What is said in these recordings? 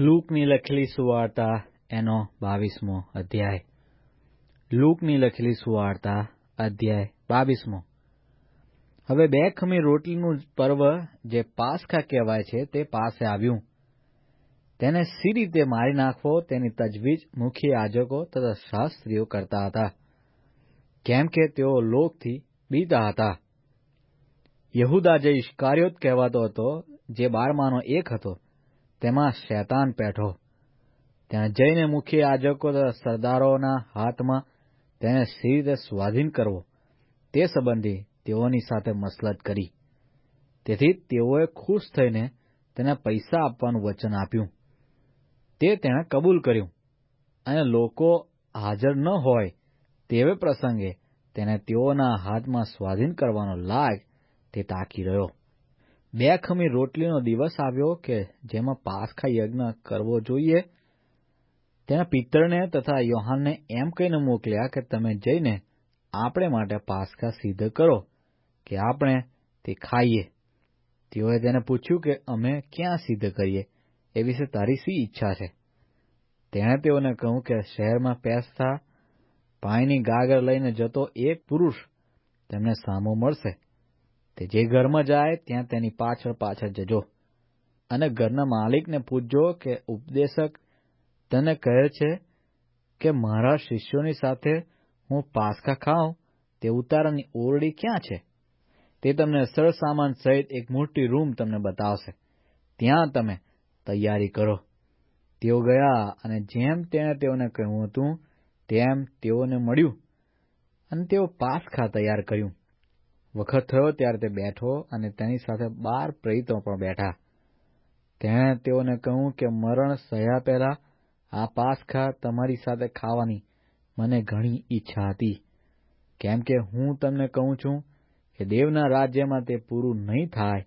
લૂકની લખેલી સુવાર્તા એનો બાવીસમો અધ્યાય. લૂકની લખેલી સુવાર્તા અધ્યાય બાવીસમો. હવે બે ખમી રોટલીનું પર્વ જે પાસખા કહેવાય છે તે પાસે આવ્યું. તેને સી રીતે મારી નાખવો તેની તજવીજ મુખ્ય યાજકો તથા શાસ્ત્રીઓ કરતા હતા. કેમ કે તેઓ લોકથી બીતા હતા. યહુદા જે ઇશ્કારિયોત કહેવાતો હતો, જે બારમાનો એક હતો તેમાં શૈતાન પેઠો ત્યાં જઈને મુખ્ય યાજકો સરદારોના હાથમાં તેને સી રીતે સ્વાધીન કરવો. તે સંબંધી તેઓની સાથે મસલત કરી. તેથી તેઓએ ખુશ થઈને તેને પૈસા આપવાનું વચન આપ્યું. તે તેણે કબૂલ કર્યું. અને લોકો હાજર ન હોય તેવે પ્રસંગે તેને તેઓના હાથમાં સ્વાધીન કરવાનો લાગ તે તાકી રહ્યો. બે ખમી રોટલીનો દિવસ આવ્યો કે જેમાં પાસખા યજ્ઞ કરવો જોઈએ. તેના પિત્તરને તથા યોહાનને એમ કહીને મોકલ્યા કે તમે જઈને આપણે માટે પાસખા સિદ્ધ કરો કે આપણે તે ખાઈએ. તેઓએ તેને પૂછ્યું કે અમે ક્યાં સિદ્ધ કરીએ? એ વિશે તારી શી ઈચ્છા છે? તેણે તેઓને કહ્યું કે શહેરમાં પેસતા, પાણીની ગાગર લઈને જતો એક પુરુષ તેમને સામો મળશે. તે જે ઘરમાં જાય, ત્યાં તેની પાછળ પાછળ જજો. અને ઘરના માલિકને પૂછજો કે ઉપદેશક તને કહે છે કે મારા શિષ્યોની સાથે હું પાસખા ખાઉં? તે ઉતારાની ઓરડી ક્યાં છે? તે તમને સરસામાન સહિત એક મોટી રૂમ તમને બતાવશે. ત્યાં તમે તૈયારી કરો. તેઓ ગયા અને જેમ તેણે તેઓને કહ્યું હતું, તેમ તેઓને મળ્યું. અને તેઓ પાસખા તૈયાર કર્યું. વખત થયો ત્યારે તે બેઠો અને તેની સાથે બાર પ્રેરિતો પણ બેઠા. તેણે તેઓને કહ્યું કે મરણ સહ્યા પહેલા આ પાસખા તમારી સાથે ખાવાની મને ઘણી ઈચ્છા હતી. કેમ કે હું તમને કહું છું કે દેવના રાજ્યમાં તે પૂરું નહીં થાય,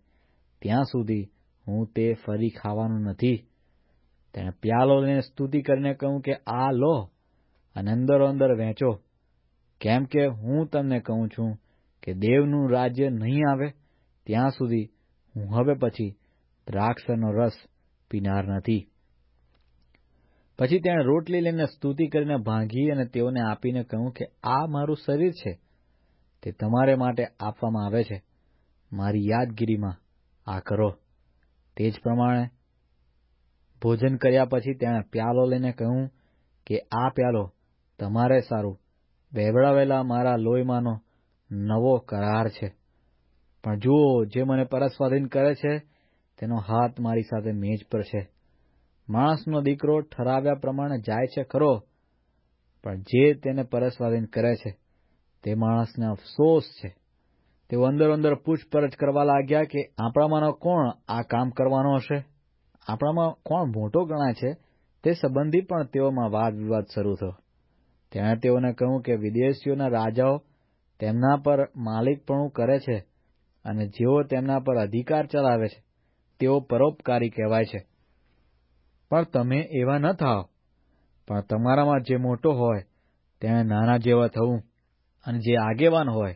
ત્યાં સુધી હું તે ફરી ખાવાનું નથી. તેણે પ્યાલો લઈને સ્તુતિ કરીને કહ્યું કે આ લો અને અંદરો અંદર વહેંચો. કેમ કે હું તમને કહું છું કે દેવનું રાજ્ય નહીં આવે, ત્યાં સુધી હું હવે પછી દ્રાક્ષનો રસ પીનાર નથી. પછી તેણે રોટલી લઈને સ્તુતિ કરીને ભાંગી અને તેઓને આપીને કહ્યું કે આ મારું શરીર છે, તે તમારે માટે આપવામાં આવે છે. મારી યાદગીરીમાં આ કરો. તે જ પ્રમાણે ભોજન કર્યા પછી તેણે પ્યાલો લઈને કહ્યું કે આ પ્યાલો તમારે સારું. વહેવડાવેલા મારા લોહીમાંનો નવો કરાર છે. પણ જુઓ, જે મને પરસ્વાધીન કરે છે, તેનો હાથ મારી સાથે મેજ પર છે. માણસનો દીકરો ઠરાવ્યા પ્રમાણે જાય છે ખરો, પણ જે તેને પરસ્વાધીન કરે છે, તે માણસને અફસોસ છે. તેઓ અંદર પૂછપરછ કરવા લાગ્યા કે આપણામાંનો કોણ આ કામ કરવાનો હશે? આપણામાં કોણ મોટો ગણાય છે? તે સંબંધી પણ તેઓમાં વાદ વિવાદ શરૂ થયો. તેણે તેઓને કહ્યું કે વિદેશીઓના રાજાઓ તેમના પર માલિકપણું કરે છે અને જેઓ તેમના પર અધિકાર ચલાવે છે, તેઓ પરોપકારી કહેવાય છે. પણ તમે એવા ન થાઓ. પણ તમારામાં જે મોટો હોય તેણે નાના જેવા થવું. અને જે આગેવાન હોય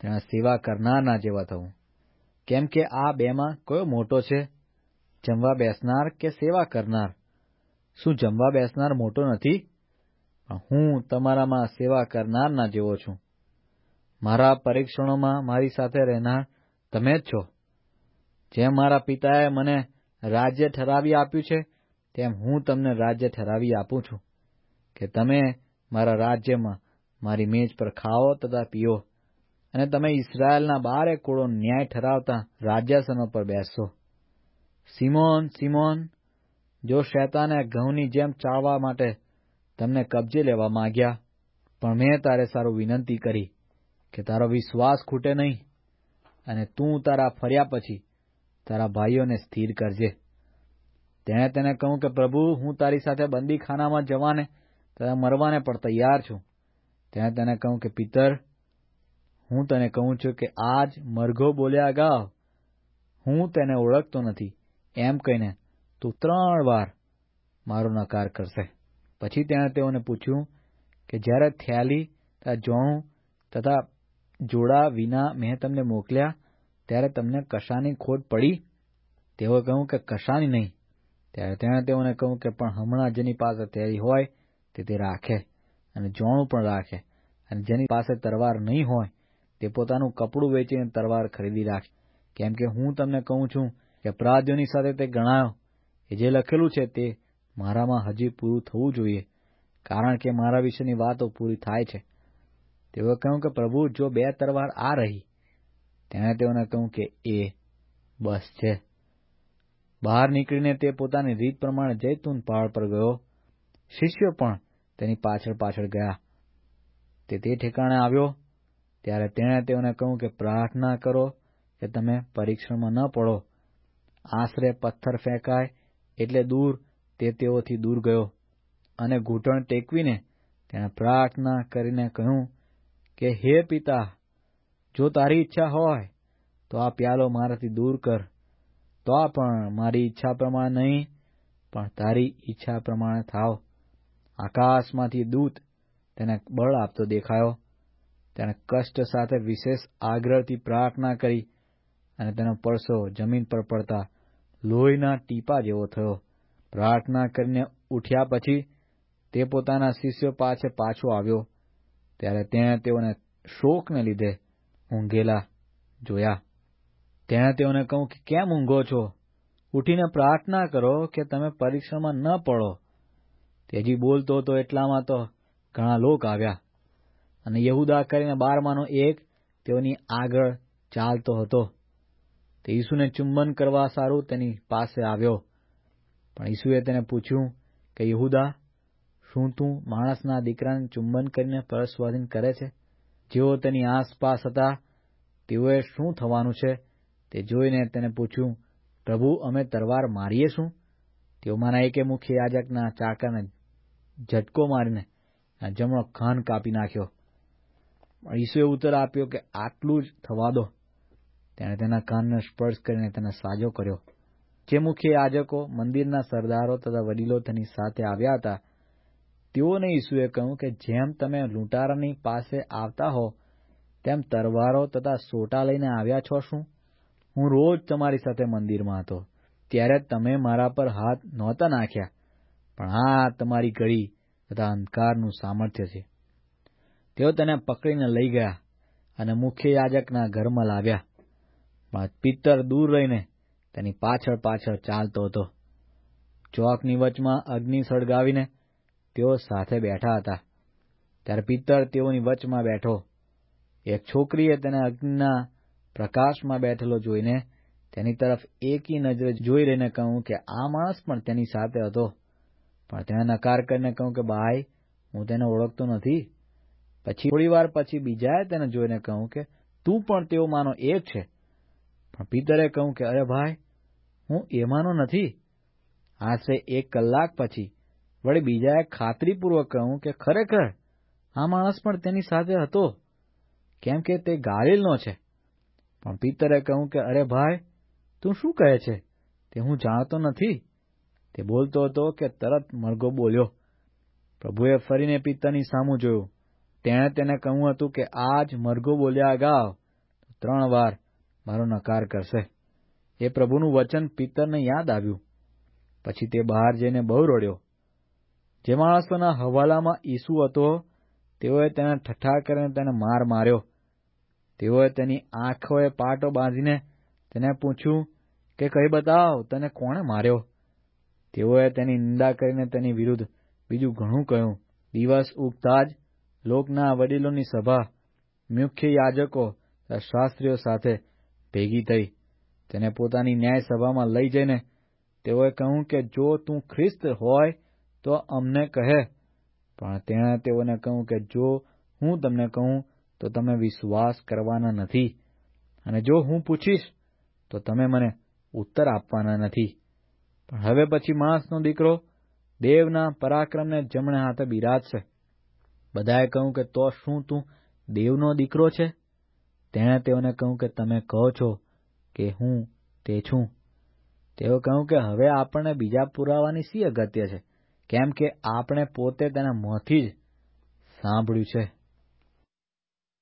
તેણે સેવા કરનારના જેવા થવું. કેમ કે આ બેમાં કયો મોટો છે? જમવા બેસનાર કે સેવા કરનાર? શું જમવા બેસનાર મોટો નથી? હું તમારામાં સેવા કરનારના જેવો છું. મારા પરીક્ષણોમાં મારી સાથે રહેનાર તમે જ છો. જેમ મારા પિતાએ મને રાજ્ય ઠરાવી આપ્યું છે, તેમ હું તમને રાજ્ય ઠરાવી આપું છું કે તમે મારા રાજ્યમાં મારી મેજ પર ખાઓ તથા પીઓ અને તમે ઇસરાયેલના બારે કુળો ન્યાય ઠરાવતા રાજ્યાસનો પર બેસશો. સિમોન સિમોન, જો શૈતાને ઘઉંની જેમ ચાળવા માટે તમને કબજે લેવા માંગ્યા, પણ મેં તારે સારું વિનંતી કરી. કે તારો વિશ્વાસ ખૂટે નહીં અને તું તારા ફર્યા પછી તારા ભાઈઓને સ્થિર કરજે. તેણે તેને કહ્યું કે, પ્રભુ, હું તારી સાથે બંદીખાનામાં જવાને તથા મરવાને પણ તૈયાર છું. તેણે તેને કહ્યું કે, પિતર, હું તને કહું છું કે, આજ મરઘો બોલ્યા અગાઉ હું તેને ઓળખતો નથી. એમ કહીને તું ત્રણ વાર મારો નકાર કરશે. પછી તેણે તેઓને પૂછ્યું કે, જ્યારે થેલી તથા જોણું, તથા જોડા વિના મેં તમને મોકલ્યા, ત્યારે તમને કશાની ખોટ પડી? તેઓએ કહ્યું કે કશાની નહીં. ત્યારે તેણે તેઓને કહ્યું કે પણ હમણાં જેની પાસે તેરી હોય, તે તે રાખે અને જોણું પણ રાખે. અને જેની પાસે તરવાર નહીં હોય, તે પોતાનું કપડું વેચીને તરવાર ખરીદી રાખે. કેમ કે હું તમને કહું છું કે અપરાધીઓની સાથે તે ગણાયો. એ જે લખેલું છે તે મારામાં હજી પૂરું થવું જોઈએ, કારણ કે મારા વિશેની વાતો પૂરી થાય છે. તેઓએ કહ્યું કે પ્રભુ, જો બે તરવાર આ રહી, તેણે તેઓને કહ્યું કે એ બસ છે. બહાર નીકળીને તે પોતાની રીત પ્રમાણે જૈતુન પહાડ પર ગયો. શિષ્યો પણ તેની પાછળ પાછળ ગયા. તે તે ઠેકાણે આવ્યો. ત્યારે તેણે તેઓને કહ્યું કે પ્રાર્થના કરો કે તમે પરીક્ષણમાં ન પડો. આશરે પથ્થર ફેંકાય એટલે દૂર તે તેઓથી દૂર ગયો અને ઘૂંટણ ટેકવીને તેણે પ્રાર્થના કરીને કહ્યું કે, હે પિતા, જો તારી ઈચ્છા હોય, તો આ પ્યાલો મારાથી દૂર કર. તો પણ મારી ઈચ્છા પ્રમાણે નહીં, પણ તારી ઈચ્છા પ્રમાણે થાવ. આકાશમાંથી દૂત તેને બળ આપતો દેખાયો. તેણે કષ્ટ સાથે વિશેષ આગ્રહથી પ્રાર્થના કરી અને તેનો પરસો જમીન પર પડતા લોહીના ટીપા જેવો થયો. પ્રાર્થના કરીને ઉઠ્યા પછી તે પોતાના શિષ્યો પાસે પાછો આવ્યો. ત્યારે તેણે તેઓને શોકને લીધે ઊંઘેલા જોયા. તેણે તેઓને કહ્યું કે, કેમ ઊંઘો છો? ઉઠીને પ્રાર્થના કરો કે તમે પરીક્ષામાં ન પડો. તેજી બોલતો હતો એટલામાં તો ઘણા લોક આવ્યા અને યહુદા કરીને બારમાંનો એક તેઓની આગળ ચાલતો હતો. તે ઈસુને ચુંબન કરવા સારું તેની પાસે આવ્યો. પણ ઈસુએ તેને પૂછ્યું કે, યહુદા શું તું માણસના દીકરાને ચુંબન કરીને પરસ્વાધીન કરે છે. જેઓ તેની આસપાસ હતા, તેઓએ શું થવાનું છે તે જોઈને તેને પૂછ્યું, પ્રભુ, અમે તરવાર મારીએ શું? તેઓમાંના એકે મુખ્ય યાજકના ચાકરને ઝટકો મારીને જમણો ખાન કાપી નાખ્યો. ઈસુએ ઉત્તર આપ્યો કે, આટલું જ થવા દો. તેણે તેના કાનને સ્પર્શ કરીને તેને સાજો કર્યો. જે મુખ્ય યાજકો મંદિરના સરદારો તથા વડીલો તેની સાથે આવ્યા હતા તેઓને ઈસુએ કહ્યું કે જેમ તમે લૂંટારાની પાસે આવતા હો, તેમ તરવારો તથા સોટા લઈને આવ્યા છો શું? હું રોજ તમારી સાથે મંદિરમાં હતો. ત્યારે તમે મારા પર હાથ નહોતા નાખ્યા. પણ આ તમારી ઘડી તથા અંધકારનું સામર્થ્ય છે. તેઓ તેને પકડીને લઈ ગયા અને મુખ્ય યાજકના ઘરમાં લાવ્યા. પણ પિત્તર દૂર રહીને તેની પાછળ પાછળ ચાલતો હતો. ચોકની વચમાં અગ્નિ સળગાવીને તેઓ સાથે બેઠા હતા. ત્યારે પિત્તર તેઓની વચમાં બેઠો. એક છોકરીએ તેને અગ્નિના પ્રકાશમાં બેઠેલો જોઈને તેની તરફ એકી નજરે જોઈ રહીને કહ્યું કે, આ માણસ પણ તેની સાથે હતો. પણ તેણે નકાર કરીને કહ્યું કે, ભાઈ, હું તેને ઓળખતો નથી. પછી થોડીવાર પછી બીજાએ તેને જોઈને કહ્યું કે, તું પણ તેઓમાંનો એક છે. પણ પિતરે કહ્યું કે, અરે ભાઈ, હું એમાંનો નથી. આશરે એક કલાક પછી વળી બીજાએ ખાતરીપૂર્વક કહ્યું કે ખરેખર આ માણસ પણ તેની સાથે હતો, કેમ કે તે ગાલિલનો છે. પણ પિતરે કહ્યું કે, અરે ભાઈ, તું શું કહે છે? તે હું જાણતો નથી. તે બોલતો હતો કે તરત મરઘો બોલ્યો. પ્રભુએ ફરીને પિત્તરની સામું જોયું. તેણે તેને કહ્યું હતું કે, આજ મરઘો બોલ્યા અગાઉ ત્રણ વાર મારો નકાર કરશે. એ પ્રભુનું વચન પિત્તરને યાદ આવ્યું. પછી તે બહાર જઈને બહુ રડ્યો. જે માણસોના હવાલામાં ઈસુ હતો, તેઓએ તેને ઠઠ્ઠા કરીને તેને માર માર્યો. તેઓએ તેની આંખોએ પાટો બાંધીને તેને પૂછ્યું કે કહી બતાવ, તને કોણે માર્યો? તેઓએ તેની નિંદા કરીને તેની વિરુદ્ધ બીજું ઘણું કહ્યું. દિવસ ઉગતા જ લોકના વડીલોની સભા મુખ્ય યાજકો શાસ્ત્રીઓ સાથે ભેગી થઈ. તેને પોતાની ન્યાય સભામાં લઈ જઈને તેઓએ કહ્યું કે, જો તું ખ્રિસ્ત હોય તો અમને કહે. પણ તેણે તેઓને કહ્યું કે જો હું તમને કહું, તો તમે વિશ્વાસ કરવાના નથી. અને જો હું પૂછીશ, તો તમે મને ઉત્તર આપવાના નથી. પણ હવે પછી માણસનો દીકરો દેવના પરાક્રમને જમણે હાથે બિરાજશે. બધાએ કહ્યું કે તો શું તું દેવનો દીકરો છે? તેણે તેઓને કહ્યું કે તમે કહો છો કે હું તે છું. તેઓ કહ્યું કે હવે આપણને બીજા પુરાવાની શી અગત્ય છે? કેમ કે આપણે પોતે તેના મોંથી જ સાંભળ્યું છે.